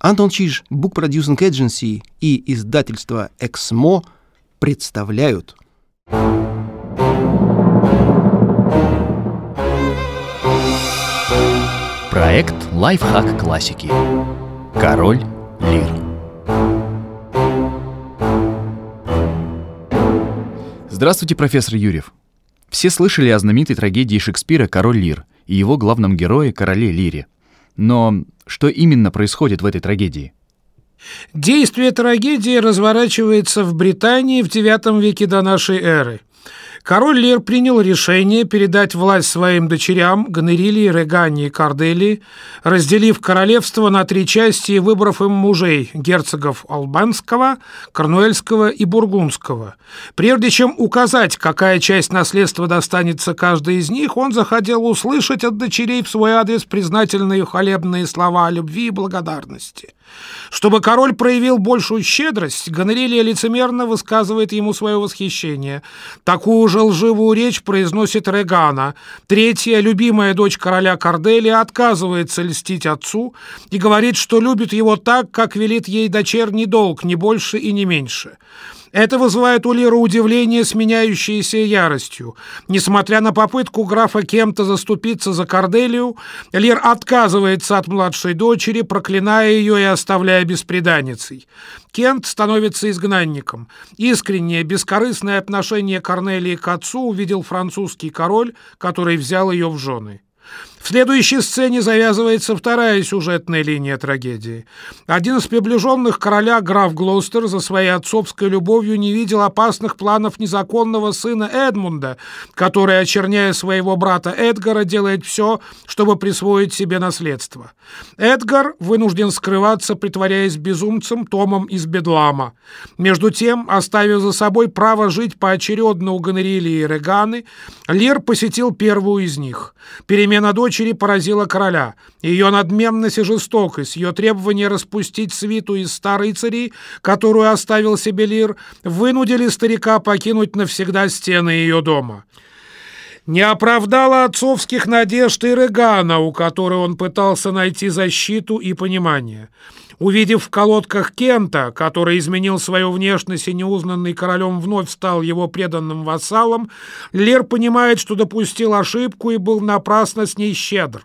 Антон Чиж, Book Producing Agency и издательство «Эксмо» представляют Проект «Лайфхак классики». Король Лир. Здравствуйте, профессор Юрьев. Все слышали о знаменитой трагедии Шекспира «Король Лир» и его главном герое короле Лире. Но что именно происходит в этой трагедии? Действие трагедии разворачивается в Британии в IX веке до нашей эры. Король Лир принял решение передать власть своим дочерям Гонорилии, Регани и Корделии, разделив королевство на три части и выбрав им мужей – герцогов Албанского, Корнуэльского и Бургундского. Прежде чем указать, какая часть наследства достанется каждой из них, он захотел услышать от дочерей в свой адрес признательные хвалебные слова о любви и благодарности. Чтобы король проявил большую щедрость, Гонорилия лицемерно высказывает ему свое восхищение. Такую же лживую речь произносит Регана. Третья, любимая дочь короля Корделия, отказывается льстить отцу и говорит, что любит его так, как велит ей дочерний долг, не больше и не меньше. Это вызывает у Лира удивление, сменяющееся яростью. Несмотря на попытку графа кем-то заступиться за Корделию, Лир отказывается от младшей дочери, проклиная ее и оставляя беспреданницей. Кент становится изгнанником. Искреннее, бескорыстное отношение Корнелии к отцу увидел французский король, который взял ее в жены. В следующей сцене завязывается вторая сюжетная линия трагедии. Один из приближенных короля, граф Глостер, за своей отцовской любовью не видел опасных планов незаконного сына Эдмунда, который, очерняя своего брата Эдгара, делает все, чтобы присвоить себе наследство. Эдгар вынужден скрываться, притворяясь безумцем Томом из Бедлама. Между тем, оставив за собой право жить поочередно у Гонорилии и Реганы, Лир посетил первую из них. Перемена дочери дочери поразила короля. Ее надменность и жестокость, ее требование распустить свиту из старой цари, которую оставил себе Лир, вынудили старика покинуть навсегда стены ее дома. Не оправдала отцовских надежд и Регана, у которой он пытался найти защиту и понимание. Увидев в колодках Кента, который изменил свою внешность и неузнанный королем вновь стал его преданным вассалом, Лер понимает, что допустил ошибку и был напрасно с ней щедр.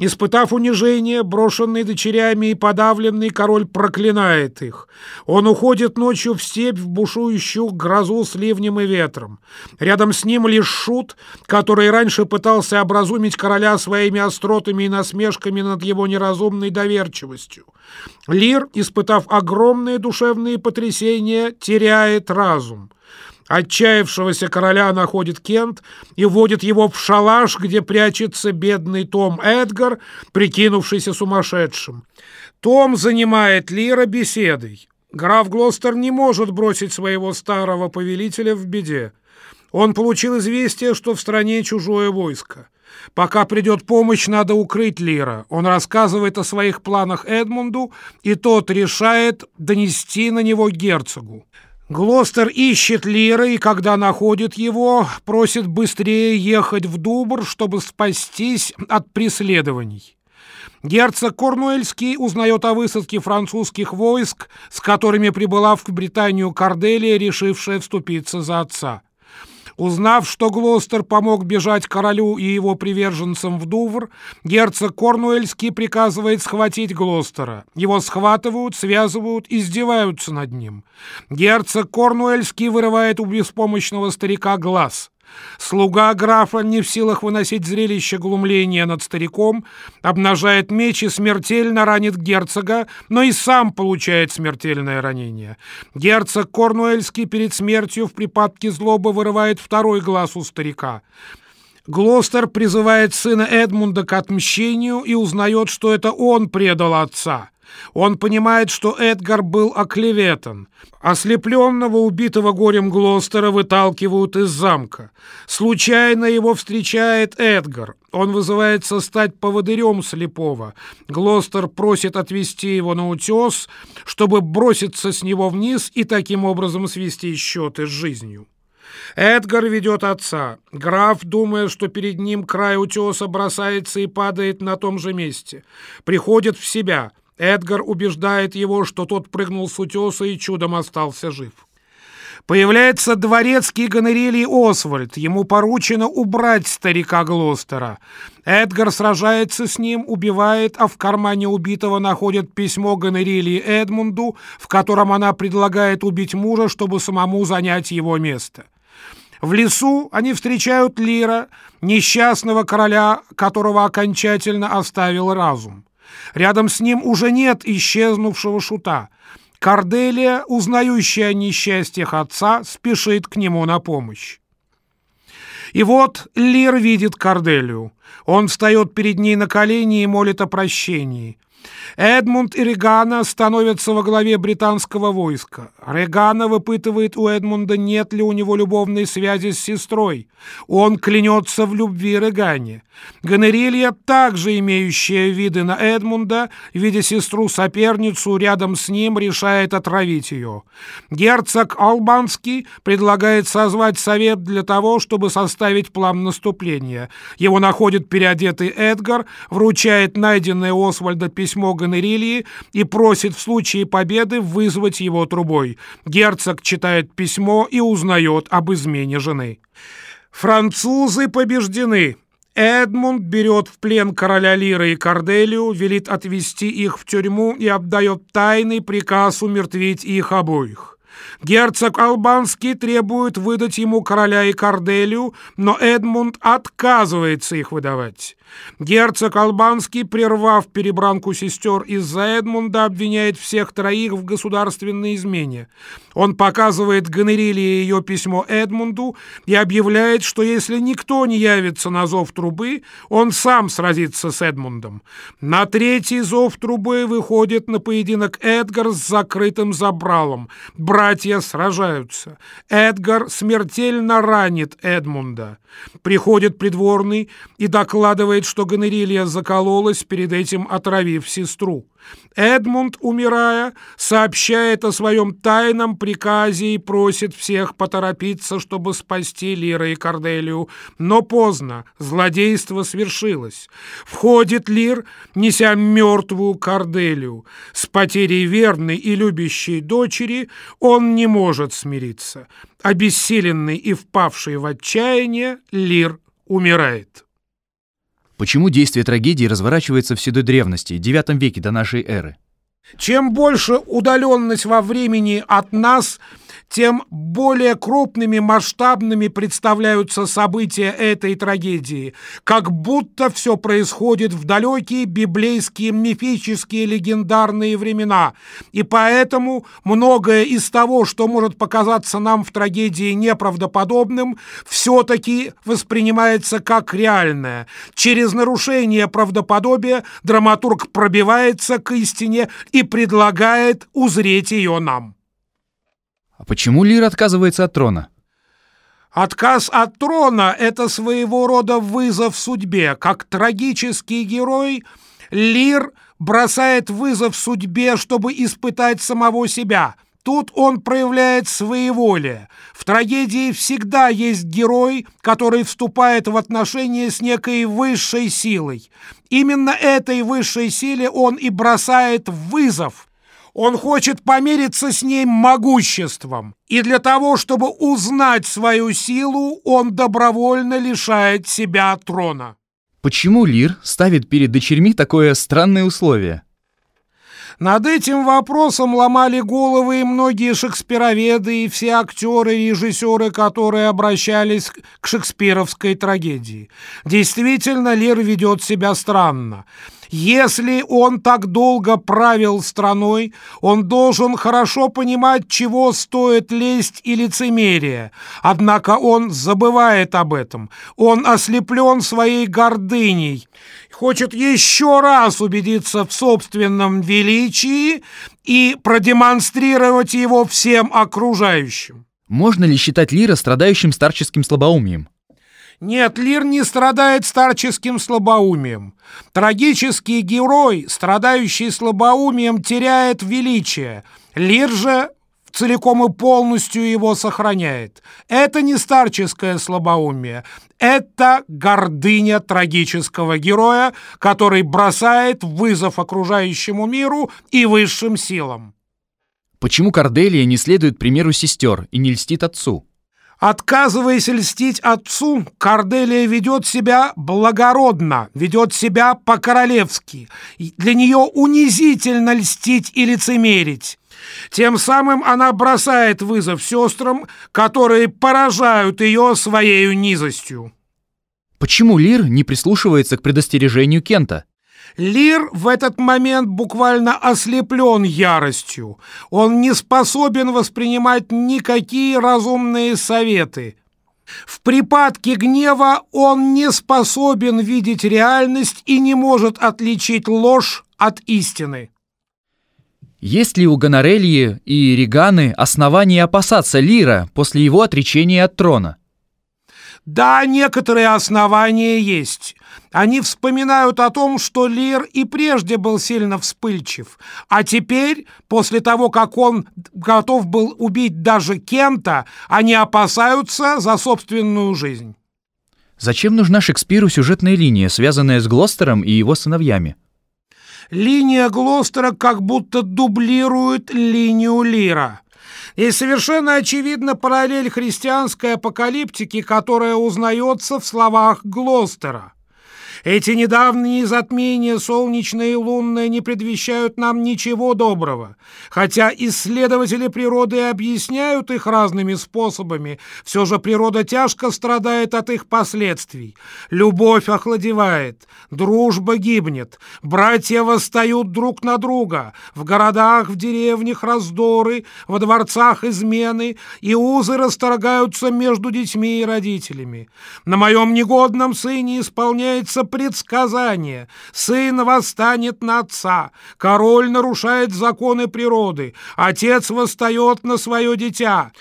Испытав унижение, брошенный дочерями и подавленный, король проклинает их. Он уходит ночью в степь в бушующую грозу с ливнем и ветром. Рядом с ним лишь шут, который раньше пытался образумить короля своими остротами и насмешками над его неразумной доверчивостью. Лир, испытав огромные душевные потрясения, теряет разум. Отчаявшегося короля находит Кент и вводит его в шалаш, где прячется бедный Том Эдгар, прикинувшийся сумасшедшим. Том занимает Лира беседой. Граф Глостер не может бросить своего старого повелителя в беде. Он получил известие, что в стране чужое войско. Пока придет помощь, надо укрыть Лира. Он рассказывает о своих планах Эдмунду, и тот решает донести на него герцогу. Глостер ищет Лира, и когда находит его, просит быстрее ехать в Дубр, чтобы спастись от преследований. Герцог Корнуэльский узнает о высадке французских войск, с которыми прибыла в Британию Корделия, решившая вступиться за отца. Узнав, что Глостер помог бежать королю и его приверженцам в Дувр, герцог Корнуэльский приказывает схватить Глостера. Его схватывают, связывают, издеваются над ним. Герцог Корнуэльский вырывает у беспомощного старика глаз – Слуга графа, не в силах выносить зрелище глумления над стариком, обнажает меч и смертельно ранит герцога, но и сам получает смертельное ранение. Герцог Корнуэльский перед смертью в припадке злобы вырывает второй глаз у старика. Глостер призывает сына Эдмунда к отмщению и узнает, что это он предал отца. Он понимает, что Эдгар был оклеветан. Ослепленного, убитого горем Глостера выталкивают из замка. Случайно его встречает Эдгар. Он вызывается стать поводырем слепого. Глостер просит отвести его на утес, чтобы броситься с него вниз и таким образом свести счеты с жизнью. Эдгар ведет отца. Граф, думая, что перед ним край утеса, бросается и падает на том же месте. Приходит в себя — Эдгар убеждает его, что тот прыгнул с утеса и чудом остался жив. Появляется дворецкий Гонорилий Освальд. Ему поручено убрать старика Глостера. Эдгар сражается с ним, убивает, а в кармане убитого находит письмо Гонорилии Эдмунду, в котором она предлагает убить мужа, чтобы самому занять его место. В лесу они встречают Лира, несчастного короля, которого окончательно оставил разум. Рядом с ним уже нет исчезнувшего шута. Корделия, узнающая о несчастьях отца, спешит к нему на помощь. И вот Лир видит Корделию. Он встает перед ней на колени и молит о прощении. Эдмунд и Регана становятся во главе британского войска. Регана выпытывает у Эдмунда, нет ли у него любовной связи с сестрой. Он клянется в любви Регане. Гонорилья, также имеющая виды на Эдмунда, видя сестру-соперницу рядом с ним, решает отравить ее. Герцог Албанский предлагает созвать совет для того, чтобы составить план наступления. Его находит переодетый Эдгар, вручает найденное Освальда письмо Гонорильи и просит в случае победы вызвать его трубой. Герцог читает письмо и узнает об измене жены. Французы побеждены. Эдмунд берет в плен короля Лира и Корделию, велит отвести их в тюрьму и отдает тайный приказ умертвить их обоих. Герцог Албанский требует выдать ему короля и Корделию, но Эдмунд отказывается их выдавать. Герцог Албанский, прервав перебранку сестер из-за Эдмунда, обвиняет всех троих в государственной измене. Он показывает Гонорилии ее письмо Эдмунду и объявляет, что если никто не явится на зов трубы, он сам сразится с Эдмундом. На третий зов трубы выходит на поединок Эдгар с закрытым забралом. Братья сражаются. Эдгар смертельно ранит Эдмунда. Приходит придворный и докладывает, что Гонорилья закололась, перед этим отравив сестру. Эдмунд, умирая, сообщает о своем тайном приказе и просит всех поторопиться, чтобы спасти Лира и Корделию. Но поздно, злодейство свершилось. Входит Лир, неся мертвую Корделию. С потерей верной и любящей дочери он не может смириться. Обессиленный и впавший в отчаяние, Лир умирает. Почему действие трагедии разворачивается в седой древности, IX веке до нашей эры? Чем больше удаленность во времени от нас – тем более крупными, масштабными представляются события этой трагедии, как будто все происходит в далекие библейские мифические легендарные времена, и поэтому многое из того, что может показаться нам в трагедии неправдоподобным, все-таки воспринимается как реальное. Через нарушение правдоподобия драматург пробивается к истине и предлагает узреть ее нам. А почему Лир отказывается от трона? Отказ от трона – это своего рода вызов судьбе. Как трагический герой, Лир бросает вызов судьбе, чтобы испытать самого себя. Тут он проявляет своеволие. В трагедии всегда есть герой, который вступает в отношения с некой высшей силой. Именно этой высшей силе он и бросает вызов – он хочет помериться с ней могуществом, и для того, чтобы узнать свою силу, он добровольно лишает себя трона. Почему Лир ставит перед дочерьми такое странное условие? Над этим вопросом ломали головы и многие шекспироведы, и все актеры и режиссеры, которые обращались к шекспировской трагедии. Действительно, Лир ведет себя странно. Если он так долго правил страной, он должен хорошо понимать, чего стоит лесть и лицемерие. Однако он забывает об этом. Он ослеплен своей гордыней, хочет еще раз убедиться в собственном величии и продемонстрировать его всем окружающим. Можно ли считать Лира страдающим старческим слабоумием? Нет, Лир не страдает старческим слабоумием. Трагический герой, страдающий слабоумием, теряет величие. Лир же целиком и полностью его сохраняет. Это не старческое слабоумие, это гордыня трагического героя, который бросает вызов окружающему миру и высшим силам. Почему Корделия не следует примеру сестер и не льстит отцу? Отказываясь льстить отцу, Корделия ведет себя благородно, ведет себя по-королевски. Для нее унизительно льстить и лицемерить. Тем самым она бросает вызов сестрам, которые поражают ее своей низостью. Почему Лир не прислушивается к предостережению Кента? Лир в этот момент буквально ослеплен яростью. Он не способен воспринимать никакие разумные советы. В припадке гнева он не способен видеть реальность и не может отличить ложь от истины. Есть ли у Гонорельи и Реганы основания опасаться Лира после его отречения от трона? Да, некоторые основания есть. Они вспоминают о том, что Лир и прежде был сильно вспыльчив, а теперь, после того, как он готов был убить даже Кента, они опасаются за собственную жизнь. Зачем нужна Шекспиру сюжетная линия, связанная с Глостером и его сыновьями? Линия Глостера как будто дублирует линию Лира. И совершенно очевидна параллель христианской апокалиптики, которая узнается в словах Глостера. Эти недавние затмения, солнечные и лунные, не предвещают нам ничего доброго. Хотя исследователи природы объясняют их разными способами, все же природа тяжко страдает от их последствий. Любовь охладевает, дружба гибнет, братья восстают друг на друга, в городах, в деревнях раздоры, во дворцах измены, и узы расторгаются между детьми и родителями. На моем негодном сыне исполняется предсказание. Сын восстанет на отца, король нарушает законы природы, отец восстает на свое дитя.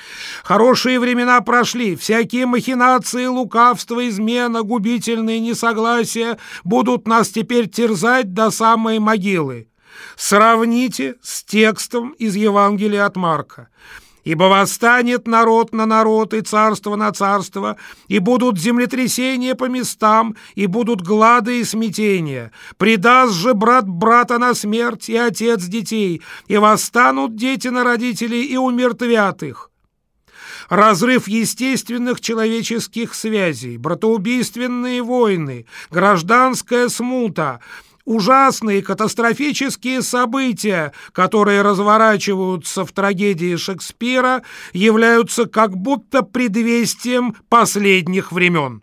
Хорошие времена прошли, всякие махинации, лукавство, измена, губительные несогласия будут нас теперь терзать до самой могилы. Сравните с текстом из Евангелия от Марка. Ибо восстанет народ на народ и царство на царство, и будут землетрясения по местам, и будут глады и смятения. Предаст же брат брата на смерть и отец детей, и восстанут дети на родителей и умертвят их разрыв естественных человеческих связей, братоубийственные войны, гражданская смута, ужасные катастрофические события, которые разворачиваются в трагедии Шекспира, являются как будто предвестием последних времен.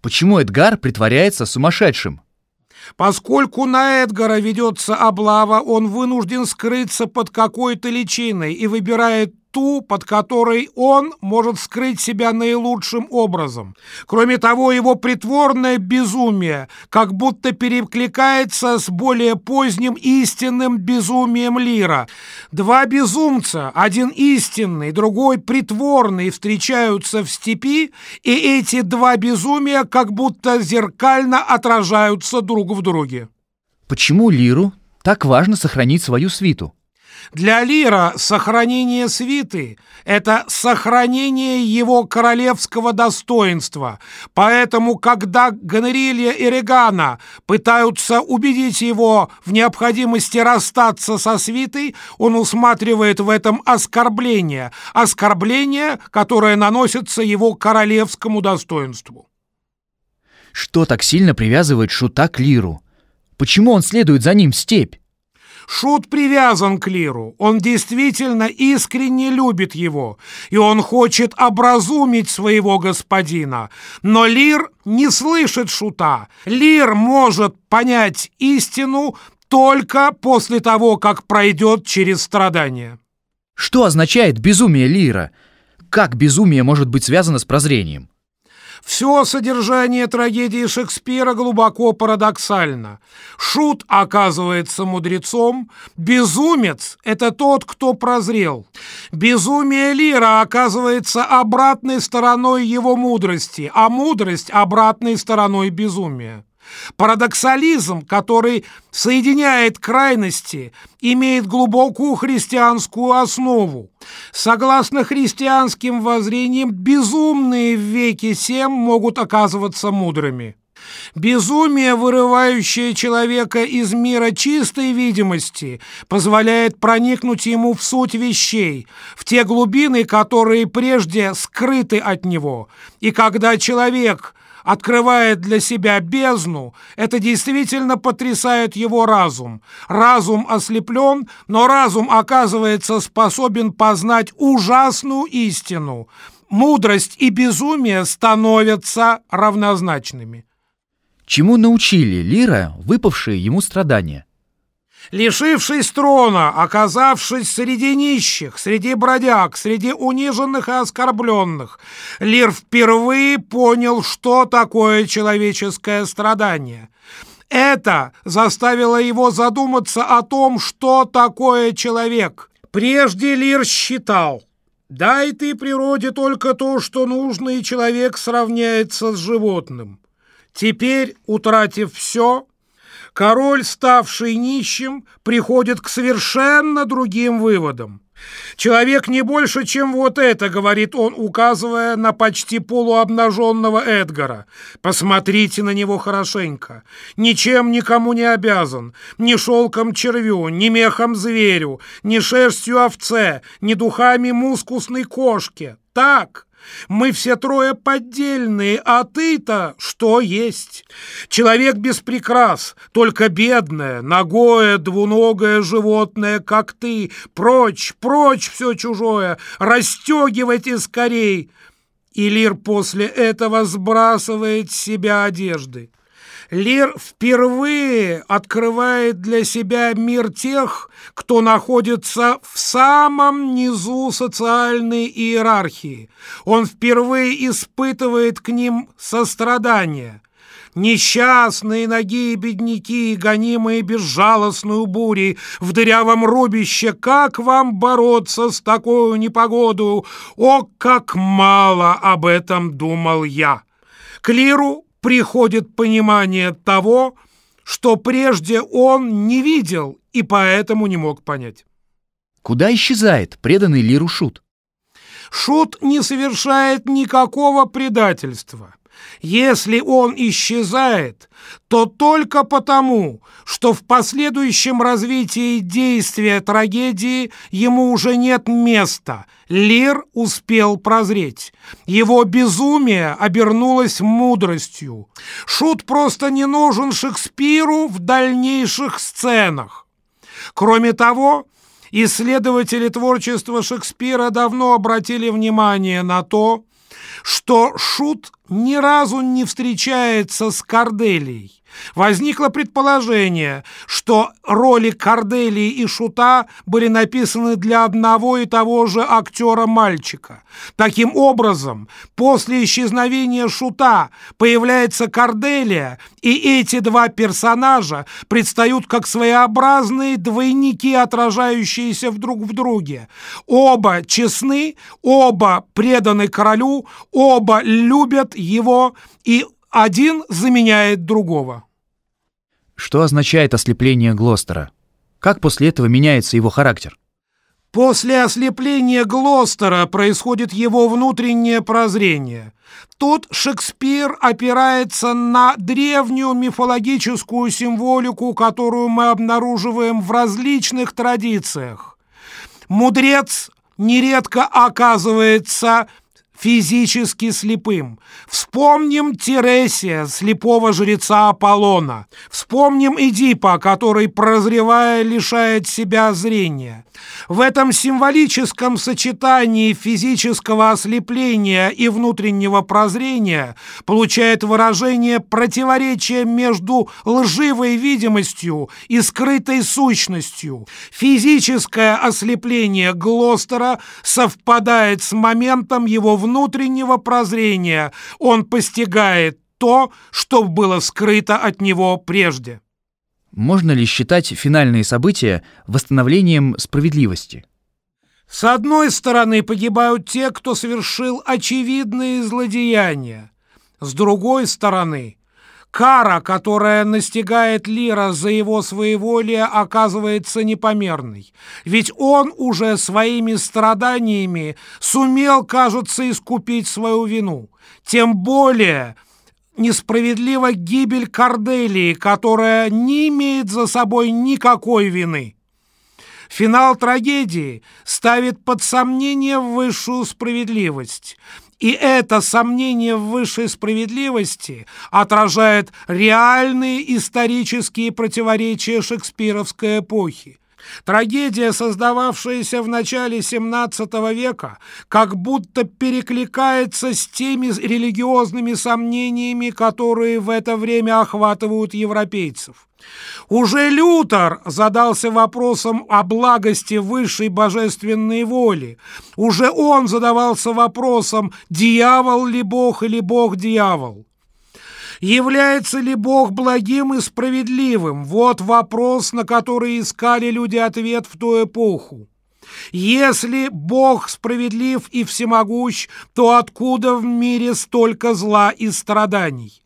Почему Эдгар притворяется сумасшедшим? Поскольку на Эдгара ведется облава, он вынужден скрыться под какой-то личиной и выбирает ту, под которой он может скрыть себя наилучшим образом. Кроме того, его притворное безумие как будто перекликается с более поздним истинным безумием Лира. Два безумца, один истинный, другой притворный, встречаются в степи, и эти два безумия как будто зеркально отражаются друг в друге. Почему Лиру так важно сохранить свою свиту? Для Лира сохранение свиты – это сохранение его королевского достоинства. Поэтому, когда Гонорилья и Регана пытаются убедить его в необходимости расстаться со свитой, он усматривает в этом оскорбление. Оскорбление, которое наносится его королевскому достоинству. Что так сильно привязывает Шута к Лиру? Почему он следует за ним в степь? Шут привязан к Лиру, он действительно искренне любит его, и он хочет образумить своего господина. Но Лир не слышит Шута. Лир может понять истину только после того, как пройдет через страдания. Что означает безумие Лира? Как безумие может быть связано с прозрением? Все содержание трагедии Шекспира глубоко парадоксально. Шут оказывается мудрецом, безумец – это тот, кто прозрел. Безумие Лира оказывается обратной стороной его мудрости, а мудрость – обратной стороной безумия. Парадоксализм, который соединяет крайности, имеет глубокую христианскую основу. Согласно христианским воззрениям, безумные в веке семь могут оказываться мудрыми. Безумие, вырывающее человека из мира чистой видимости, позволяет проникнуть ему в суть вещей, в те глубины, которые прежде скрыты от него. И когда человек открывает для себя бездну, это действительно потрясает его разум. Разум ослеплен, но разум оказывается способен познать ужасную истину. Мудрость и безумие становятся равнозначными. Чему научили Лира выпавшие ему страдания? Лишившись трона, оказавшись среди нищих, среди бродяг, среди униженных и оскорбленных, Лир впервые понял, что такое человеческое страдание. Это заставило его задуматься о том, что такое человек. Прежде Лир считал, дай ты природе только то, что нужно, и человек сравняется с животным. Теперь, утратив все, король, ставший нищим, приходит к совершенно другим выводам. «Человек не больше, чем вот это», — говорит он, указывая на почти полуобнаженного Эдгара. «Посмотрите на него хорошенько. Ничем никому не обязан. Ни шелком червю, ни мехом зверю, ни шерстью овце, ни духами мускусной кошки. Так, мы все трое поддельные, а ты-то что есть? Человек без прикрас, только бедное, ногое, двуногое животное, как ты. Прочь, прочь все чужое, расстегивайте скорей. И Лир после этого сбрасывает с себя одежды. Лир впервые открывает для себя мир тех, кто находится в самом низу социальной иерархии. Он впервые испытывает к ним сострадание. Несчастные ноги и бедняки, гонимые безжалостную бурей, в дырявом рубище, как вам бороться с такой непогодою? О, как мало об этом думал я! К Лиру приходит понимание того, что прежде он не видел и поэтому не мог понять. Куда исчезает преданный Лиру Шут? Шут не совершает никакого предательства. Если он исчезает, то только потому, что в последующем развитии действия трагедии ему уже нет места. Лир успел прозреть. Его безумие обернулось мудростью. Шут просто не нужен Шекспиру в дальнейших сценах. Кроме того, исследователи творчества Шекспира давно обратили внимание на то, что Шут ни разу не встречается с Корделией. Возникло предположение, что роли Корделии и Шута были написаны для одного и того же актера-мальчика. Таким образом, после исчезновения Шута появляется Корделия, и эти два персонажа предстают как своеобразные двойники, отражающиеся друг в друге. Оба честны, оба преданы королю, оба любят его, и один заменяет другого. Что означает ослепление Глостера? Как после этого меняется его характер? После ослепления Глостера происходит его внутреннее прозрение. Тут Шекспир опирается на древнюю мифологическую символику, которую мы обнаруживаем в различных традициях. Мудрец нередко оказывается физически слепым. Вспомним Тересия, слепого жреца Аполлона. Вспомним Эдипа, который, прозревая, лишает себя зрения. В этом символическом сочетании физического ослепления и внутреннего прозрения получает выражение противоречия между лживой видимостью и скрытой сущностью. Физическое ослепление Глостера совпадает с моментом его внутреннего прозрения. Он постигает то, что было скрыто от него прежде. Можно ли считать финальные события восстановлением справедливости? С одной стороны погибают те, кто совершил очевидные злодеяния. С другой стороны, Кара, которая настигает Лира за его своеволие, оказывается непомерной. Ведь он уже своими страданиями сумел, кажется, искупить свою вину. Тем более несправедлива гибель Корделии, которая не имеет за собой никакой вины. Финал трагедии ставит под сомнение высшую справедливость. И это сомнение в высшей справедливости отражает реальные исторические противоречия шекспировской эпохи. Трагедия, создававшаяся в начале XVII века, как будто перекликается с теми религиозными сомнениями, которые в это время охватывают европейцев. Уже Лютер задался вопросом о благости высшей божественной воли. Уже он задавался вопросом, дьявол ли Бог или Бог-дьявол. Является ли Бог благим и справедливым? Вот вопрос, на который искали люди ответ в ту эпоху. Если Бог справедлив и всемогущ, то откуда в мире столько зла и страданий?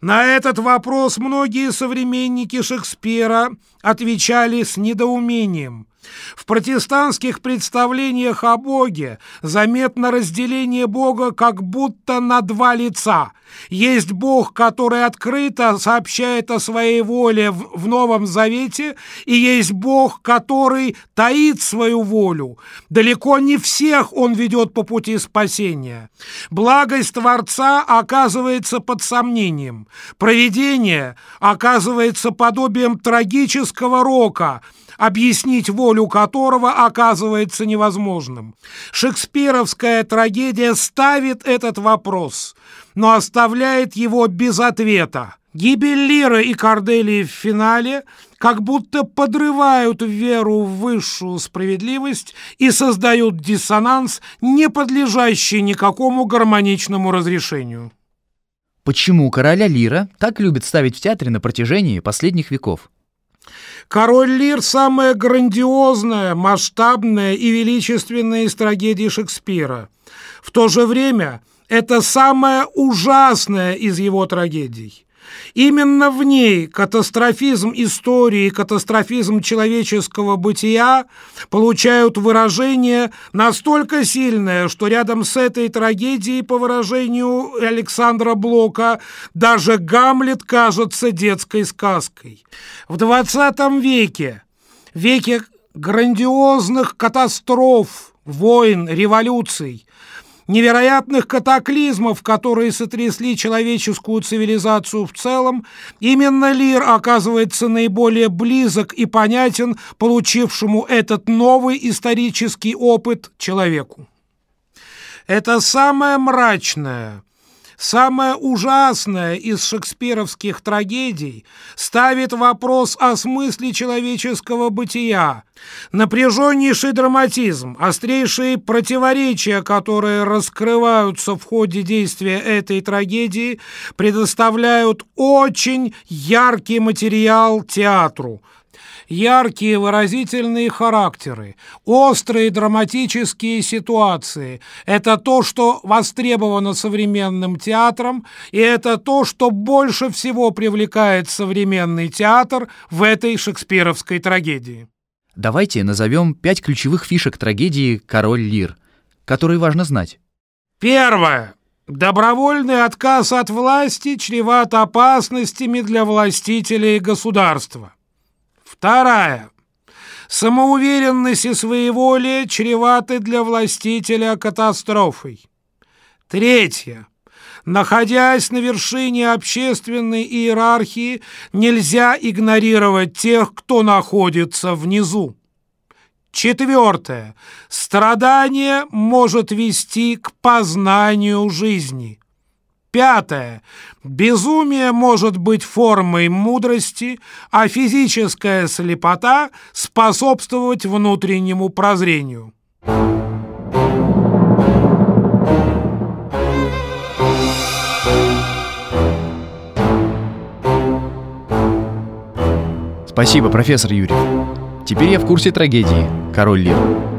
На этот вопрос многие современники Шекспира отвечали с недоумением. В протестантских представлениях о Боге заметно разделение Бога как будто на два лица. Есть Бог, который открыто сообщает о своей воле в Новом Завете, и есть Бог, который таит свою волю. Далеко не всех он ведет по пути спасения. Благость Творца оказывается под сомнением. Провидение оказывается подобием трагического рока – объяснить волю которого оказывается невозможным. Шекспировская трагедия ставит этот вопрос, но оставляет его без ответа. Гибель Лира и Корделии в финале как будто подрывают веру в высшую справедливость и создают диссонанс, не подлежащий никакому гармоничному разрешению. Почему короля Лира так любят ставить в театре на протяжении последних веков? Король Лир – самая грандиозная, масштабная и величественная из трагедий Шекспира. В то же время это самая ужасная из его трагедий. Именно в ней катастрофизм истории, катастрофизм человеческого бытия получают выражение настолько сильное, что рядом с этой трагедией, по выражению Александра Блока, даже Гамлет кажется детской сказкой. В XX веке, веке грандиозных катастроф, войн, революций, невероятных катаклизмов, которые сотрясли человеческую цивилизацию в целом, именно Лир оказывается наиболее близок и понятен получившему этот новый исторический опыт человеку. Это самое мрачное, Самое ужасное из шекспировских трагедий ставит вопрос о смысле человеческого бытия, напряженнейший драматизм, острейшие противоречия, которые раскрываются в ходе действия этой трагедии, предоставляют очень яркий материал театру – яркие выразительные характеры, острые драматические ситуации. Это то, что востребовано современным театром, и это то, что больше всего привлекает современный театр в этой шекспировской трагедии. Давайте назовем пять ключевых фишек трагедии «Король Лир», которые важно знать. Первое. Добровольный отказ от власти чреват опасностями для властителей государства. Вторая. Самоуверенность и своеволие чреваты для властителя катастрофой. Третье. Находясь на вершине общественной иерархии, нельзя игнорировать тех, кто находится внизу. Четвертое. Страдание может вести к познанию жизни. Пятое. Безумие может быть формой мудрости, а физическая слепота способствовать внутреннему прозрению. Спасибо, профессор Юрьев. Теперь я в курсе трагедии «Король Лир».